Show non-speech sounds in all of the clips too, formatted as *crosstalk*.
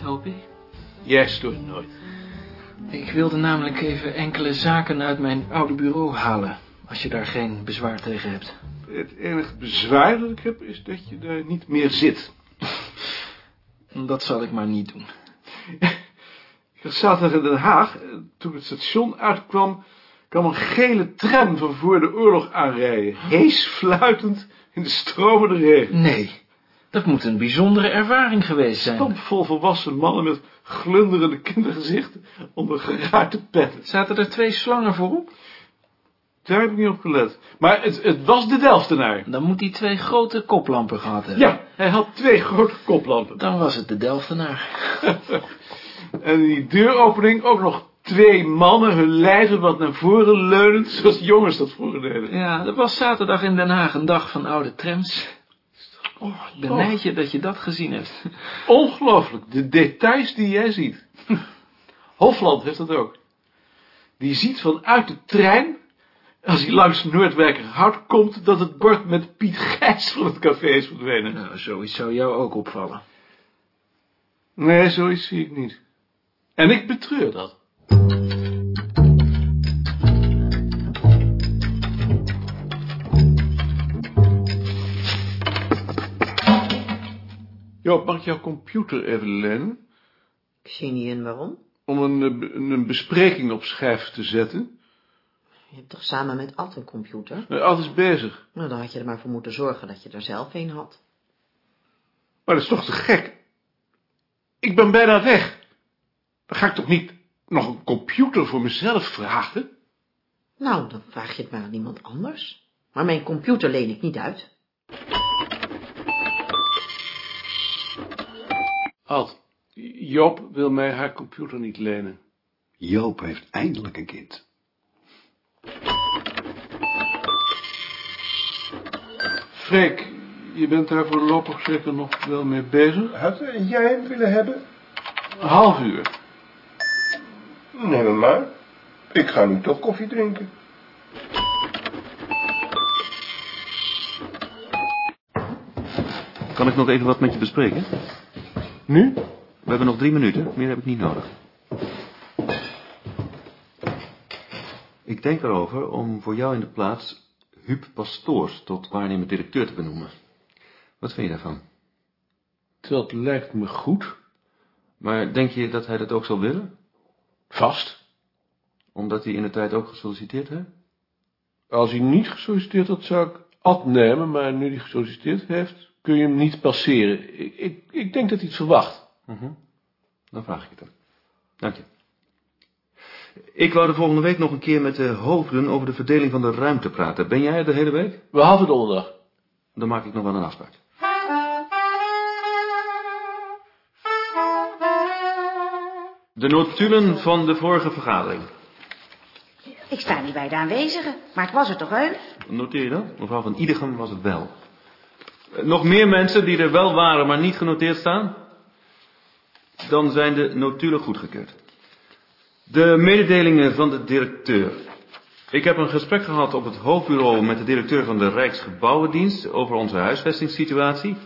hoop ik. Jij stoort nooit. Ik wilde namelijk even enkele zaken uit mijn oude bureau halen, als je daar geen bezwaar tegen hebt. Het enige bezwaar dat ik heb is dat je daar niet meer zit. Dat zal ik maar niet doen. *laughs* Ik was zaterdag in Den Haag. Toen het station uitkwam, kwam een gele tram van voor de oorlog aanrijden. Hees fluitend in de stromende regen. Nee, dat moet een bijzondere ervaring geweest zijn. Stampvol volwassen mannen met glunderende kindergezichten onder geraakte petten. Zaten er twee slangen voorop? Daar heb ik niet op gelet. Maar het, het was de Delftenaar. Dan moet hij twee grote koplampen gehad hebben. Ja, hij had twee grote koplampen. Dan was het de Delftenaar. *laughs* En die deuropening ook nog twee mannen, hun lijven wat naar voren leunend, zoals jongens dat vroeger deden. Ja, dat was zaterdag in Den Haag een dag van oude trams. Oh, ik benijd je dat je dat gezien hebt. *laughs* Ongelooflijk, de details die jij ziet. *laughs* Hofland heeft dat ook. Die ziet vanuit de trein, als hij langs Noordwijkerhout komt, dat het bord met Piet Gijs van het café is verdwenen. Nou, zoiets zou jou ook opvallen. Nee, zoiets zie ik niet. En ik betreur dat. Joop, mag ik jouw computer even lenen? Ik zie niet in waarom. Om een, eh, be- een bespreking op schijf te zetten? Je hebt toch samen met Ad een computer? Uh, Ad is bezig. Nou, dan had je er maar voor moeten zorgen dat je er zelf een had. Maar dat is toch te gek? Ik ben bijna weg. Dan ga ik toch niet nog een computer voor mezelf vragen? Nou, dan vraag je het maar aan iemand anders. Maar mijn computer leen ik niet uit. Ad, Joop wil mij haar computer niet lenen. Joop heeft eindelijk een kind. Freek, je bent daar voorlopig zeker nog wel mee bezig? Had jij hem willen hebben? Een half uur. Neem hem maar. Ik ga nu toch koffie drinken. Kan ik nog even wat met je bespreken? Nu? We hebben nog drie minuten, meer heb ik niet nodig. Ik denk erover om voor jou in de plaats Huub Pastoors tot waarnemend directeur te benoemen. Wat vind je daarvan? Dat lijkt me goed. Maar denk je dat hij dat ook zal willen? Vast. Omdat hij in de tijd ook gesolliciteerd heeft? Als hij niet gesolliciteerd had, zou ik Ad nemen, maar nu hij gesolliciteerd heeft, kun je hem niet passeren. Ik, ik, ik denk dat hij het verwacht. Mhm. Dan vraag ik het hem. Dank je. Ik wou de volgende week nog een keer met de hoofden over de verdeling van de ruimte praten. Ben jij er de hele week? Behalve donderdag. Dan maak ik nog wel een afspraak. De notulen van de vorige vergadering. Ik sta niet bij de aanwezigen, maar ik was er toch heus? Noteer je dat? Mevrouw van Idegem was het wel. Nog meer mensen die er wel waren, maar niet genoteerd staan? Dan zijn de notulen goedgekeurd. De mededelingen van de directeur. Ik heb een gesprek gehad op het hoofdbureau met de directeur van de Rijksgebouwendienst over onze huisvestingssituatie.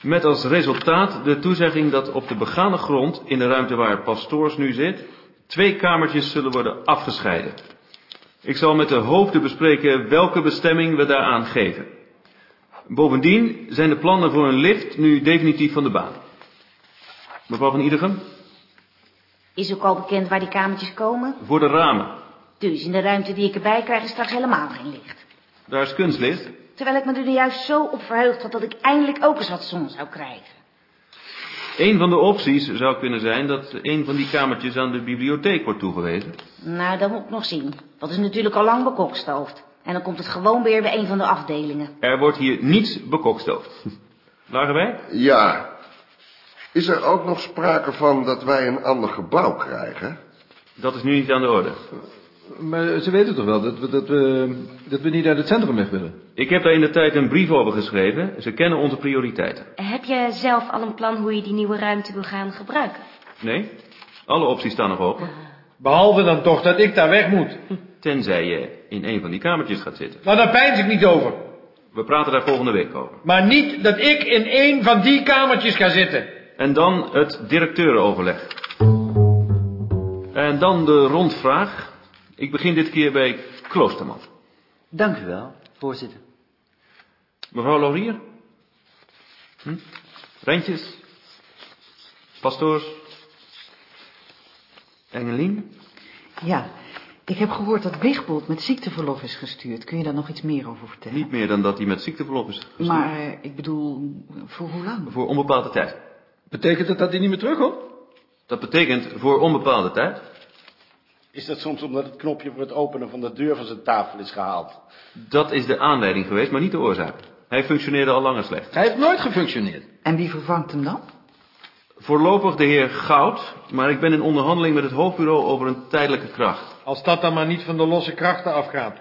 Met als resultaat de toezegging dat op de begane grond in de ruimte waar Pastoors nu zit, twee kamertjes zullen worden afgescheiden. Ik zal met de hoofden bespreken welke bestemming we daaraan geven. Bovendien zijn de plannen voor een lift nu definitief van de baan. Mevrouw van Idegem, Is ook al bekend waar die kamertjes komen? voor de ramen. Dus in de ruimte die ik erbij krijg is straks helemaal geen licht. Daar is kunstlicht. Terwijl ik me er juist zo op verheugd had dat ik eindelijk ook eens wat zon zou krijgen. Een van de opties zou kunnen zijn dat een van die kamertjes aan de bibliotheek wordt toegewezen. Nou, dat moet ik nog zien. Dat is natuurlijk al lang bekokstoofd. En dan komt het gewoon weer bij een van de afdelingen. Er wordt hier niets bekokstoofd. *laughs* Lagerwijk? Ja. Is er ook nog sprake van dat wij een ander gebouw krijgen? Dat is nu niet aan de orde. Maar ze weten toch wel dat we, dat we, dat we niet uit het centrum weg willen? Ik heb daar in de tijd een brief over geschreven. Ze kennen onze prioriteiten. Heb je zelf al een plan hoe je die nieuwe ruimte wil gaan gebruiken? Nee? Alle opties staan nog open. Behalve dan toch dat ik daar weg moet. Tenzij je in een van die kamertjes gaat zitten. Maar daar pijns ik niet over. We praten daar volgende week over. Maar niet dat ik in één van die kamertjes ga zitten. En dan het directeurenoverleg. En dan de rondvraag. Ik begin dit keer bij Kloosterman. Dank u wel, voorzitter. Mevrouw Laurier? Hm? Rentjes? Pastoors? Engelien? Ja, ik heb gehoord dat Wigbold met ziekteverlof is gestuurd. Kun je daar nog iets meer over vertellen? Niet meer dan dat hij met ziekteverlof is gestuurd. Maar eh, ik bedoel, voor hoe lang? Voor onbepaalde tijd. Betekent dat dat hij niet meer terugkomt? Dat betekent voor onbepaalde tijd. Is dat soms omdat het knopje voor het openen van de deur van zijn tafel is gehaald? Dat is de aanleiding geweest, maar niet de oorzaak. Hij functioneerde al langer slecht. Hij heeft nooit gefunctioneerd. En wie vervangt hem dan? Voorlopig de heer Goud, maar ik ben in onderhandeling met het hoofdbureau over een tijdelijke kracht. Als dat dan maar niet van de losse krachten afgaat.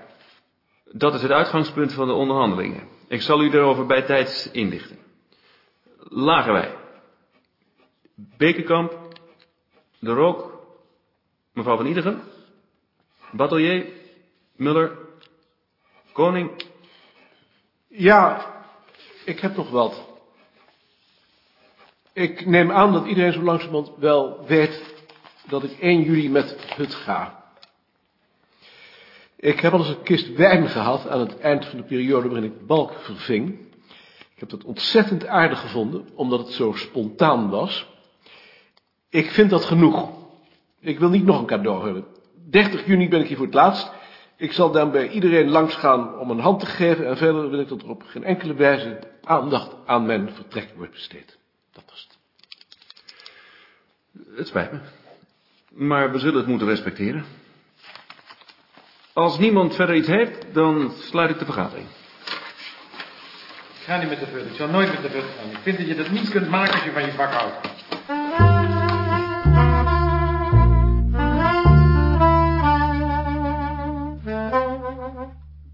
Dat is het uitgangspunt van de onderhandelingen. Ik zal u daarover bij tijds inlichten. Lagerwij. Bekenkamp. De Rook. Mevrouw van Iedegem. Batelier. Muller. Koning. Ja, ik heb nog wat. Ik neem aan dat iedereen zo langzamerhand wel weet dat ik 1 juli met Hut ga. Ik heb al eens een kist wijn gehad aan het eind van de periode waarin ik balk verving. Ik heb dat ontzettend aardig gevonden, omdat het zo spontaan was. Ik vind dat genoeg. Ik wil niet nog een cadeau hebben. 30 juni ben ik hier voor het laatst. Ik zal dan bij iedereen langsgaan om een hand te geven en verder wil ik dat er op geen enkele wijze aandacht aan mijn vertrek wordt besteed. Dat was het. Het spijt me. Maar we zullen het moeten respecteren. Als niemand verder iets heeft, dan sluit ik de vergadering. Ik ga niet met de vult. Ik zal nooit met de vult gaan. Ik vind dat je dat niet kunt maken als je van je vak houdt.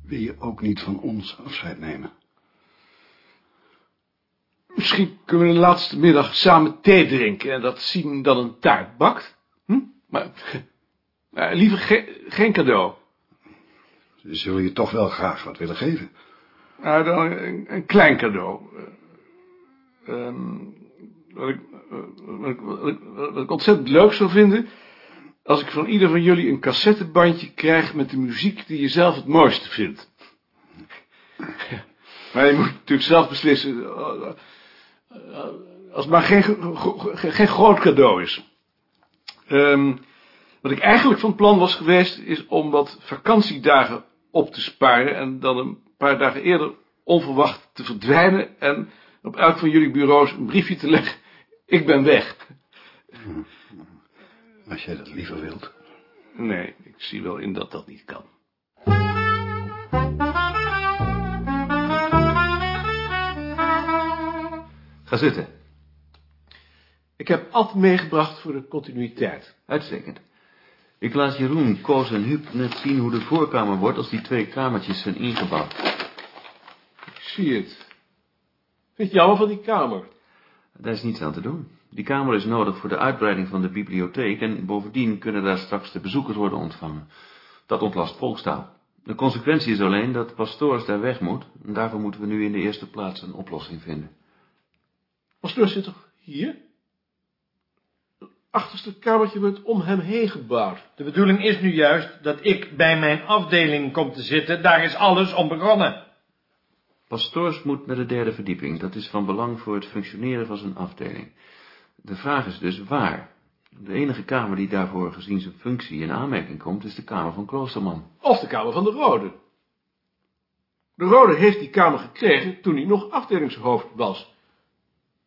Wil je ook niet van ons afscheid nemen? Misschien kunnen we de laatste middag samen thee drinken en dat zien dan een taart bakt. Hm? Maar, maar liever ge geen cadeau. Zullen je toch wel graag wat willen geven. Nou, dan een, een klein cadeau. Eh, ehm, wat, ik, eh, wat, ik, wat, ik, ontzettend leuk zou vinden... als ik van ieder van jullie een cassettebandje krijg... met de muziek die je zelf het mooiste vindt. *laughs* Maar je moet natuurlijk zelf beslissen... eh, als het maar geen, geen, geen groot cadeau is. Ehm, wat ik eigenlijk van plan was geweest... is om wat vakantiedagen op te sparen... en dan een paar dagen eerder onverwacht te verdwijnen en op elk van jullie bureaus een briefje te leggen. Ik ben weg. Als jij dat liever wilt. Nee, ik zie wel in dat dat niet kan. Ga zitten. Ik heb altijd meegebracht voor de continuïteit. Uitstekend. Ik laat Jeroen, Koos en Huub net zien hoe de voorkamer wordt als die twee kamertjes zijn ingebouwd. Ik zie het. Vind je jammer van die kamer? Daar is niets aan te doen. Die kamer is nodig voor de uitbreiding van de bibliotheek en bovendien kunnen daar straks de bezoekers worden ontvangen. Dat ontlast volkstaal. De consequentie is alleen dat Pastoors daar weg moet en daarvoor moeten we nu in de eerste plaats een oplossing vinden. Pastoor zit toch hier? Het achterste kamertje wordt om hem heen gebouwd. De bedoeling is nu juist dat ik bij mijn afdeling kom te zitten. Daar is alles om begonnen. Pastoors moet naar de derde verdieping. Dat is van belang voor het functioneren van zijn afdeling. De vraag is dus waar. De enige kamer die daarvoor gezien zijn functie in aanmerking komt, is de kamer van Kloosterman. Of de kamer van de Rode. De Rode heeft die kamer gekregen toen hij nog afdelingshoofd was.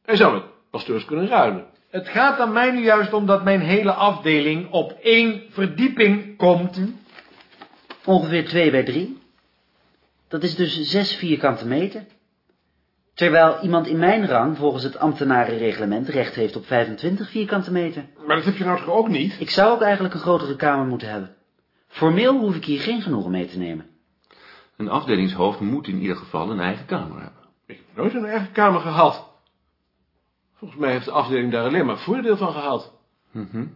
Hij zou met kunnen ruilen. Het gaat aan mij nu juist om dat mijn hele afdeling op één verdieping komt. Ongeveer 2 bij 3. Dat is dus 6 vierkante meter. Terwijl iemand in mijn rang volgens het ambtenarenreglement recht heeft op 25 vierkante meter. Maar dat heb je nou toch ook niet? Ik zou ook eigenlijk een grotere kamer moeten hebben. Formeel hoef ik hier geen genoegen mee te nemen. Een afdelingshoofd moet in ieder geval een eigen kamer hebben. Ik heb nooit een eigen kamer gehad. Volgens mij heeft de afdeling daar alleen maar voordeel van gehad. Mhm.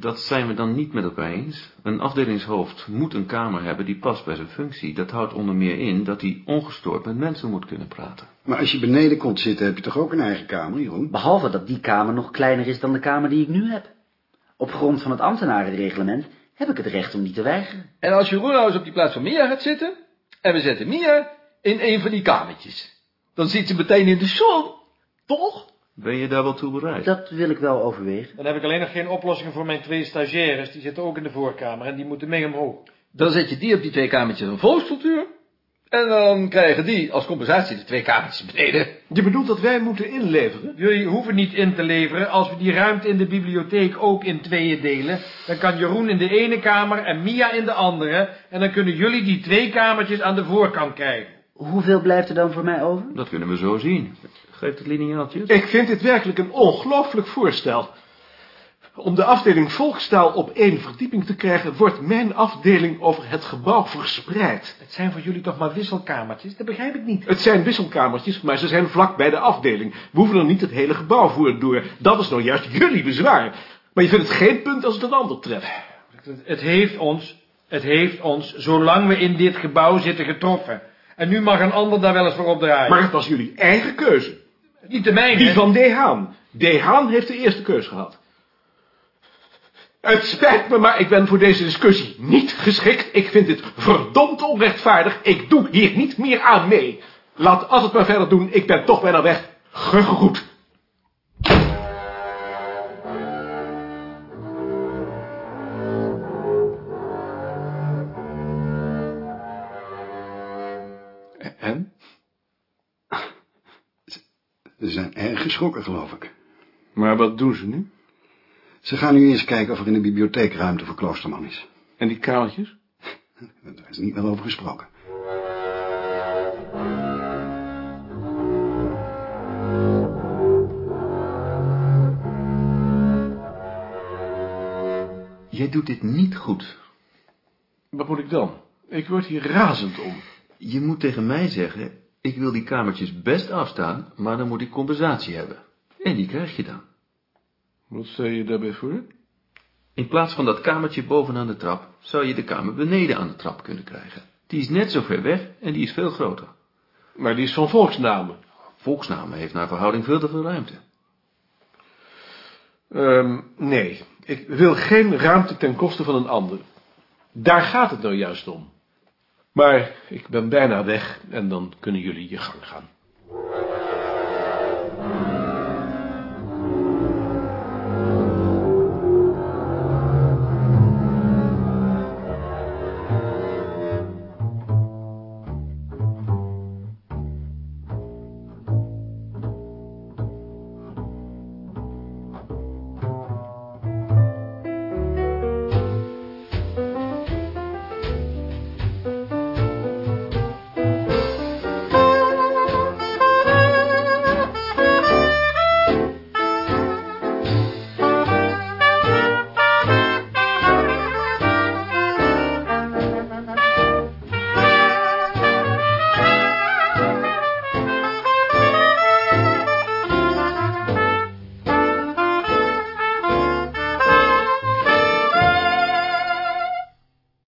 Dat zijn we dan niet met elkaar eens. Een afdelingshoofd moet een kamer hebben die past bij zijn functie. Dat houdt onder meer in dat hij ongestoord met mensen moet kunnen praten. Maar als je beneden komt zitten, heb je toch ook een eigen kamer, Jeroen? Behalve dat die kamer nog kleiner is dan de kamer die ik nu heb. Op grond van het ambtenarenreglement heb ik het recht om die te weigeren. En als Jeroen nou eens op die plaats van Mia gaat zitten, en we zetten Mia in een van die kamertjes, dan zit ze meteen in de zon, toch? Ben je daar wel toe bereid? Dat wil ik wel overwegen. Dan heb ik alleen nog geen oplossingen voor mijn twee stagiaires. Die zitten ook in de voorkamer en die moeten mee omhoog. Dan zet je die op die twee kamertjes een volkscultuur. En dan krijgen die als compensatie de twee kamertjes beneden. Je bedoelt dat wij moeten inleveren? Jullie hoeven niet in te leveren. Als we die ruimte in de bibliotheek ook in tweeën delen... dan kan Jeroen in de ene kamer en Mia in de andere... en dan kunnen jullie die twee kamertjes aan de voorkant krijgen. Hoeveel blijft er dan voor mij over? Dat kunnen we zo zien. Geef het lineaaltje. Ik vind dit werkelijk een ongelooflijk voorstel. Om de afdeling volkstaal op één verdieping te krijgen... wordt mijn afdeling over het gebouw verspreid. Het zijn voor jullie toch maar wisselkamertjes? Dat begrijp ik niet. Het zijn wisselkamertjes, maar ze zijn vlak bij de afdeling. We hoeven er niet het hele gebouw voor door. Dat is nou juist jullie bezwaar. Maar je vindt het geen punt als het een ander treft. Het heeft ons, het heeft ons, zolang we in dit gebouw zitten, getroffen. En nu mag een ander daar wel eens voor opdraaien. Maar het was jullie eigen keuze. Niet de mijne. Die van De Haan. De Haan heeft de eerste keus gehad. Het spijt me, maar ik ben voor deze discussie niet geschikt. Ik vind dit verdomd onrechtvaardig. Ik doe hier niet meer aan mee. Laat als het maar verder doen. Ik ben toch bijna weg. Gegroet. Geschrokken, geloof ik. Maar wat doen ze nu? Ze gaan nu eens kijken of er in de bibliotheek ruimte voor Kloosterman is. En die kamertjes? Daar is niet wel over gesproken. Jij doet dit niet goed. Wat moet ik dan? Ik word hier razend om. Je moet tegen mij zeggen, ik wil die kamertjes best afstaan, maar dan moet ik compensatie hebben. En die krijg je dan. Wat stel je daarbij voor? In plaats van dat kamertje bovenaan de trap, zou je de kamer beneden aan de trap kunnen krijgen. Die is net zo ver weg en die is veel groter. Maar die is van volksnamen. Volksnamen heeft naar verhouding veel te veel ruimte. Um, nee, ik wil geen ruimte ten koste van een ander. Daar gaat het nou juist om. Maar ik ben bijna weg en dan kunnen jullie je gang gaan.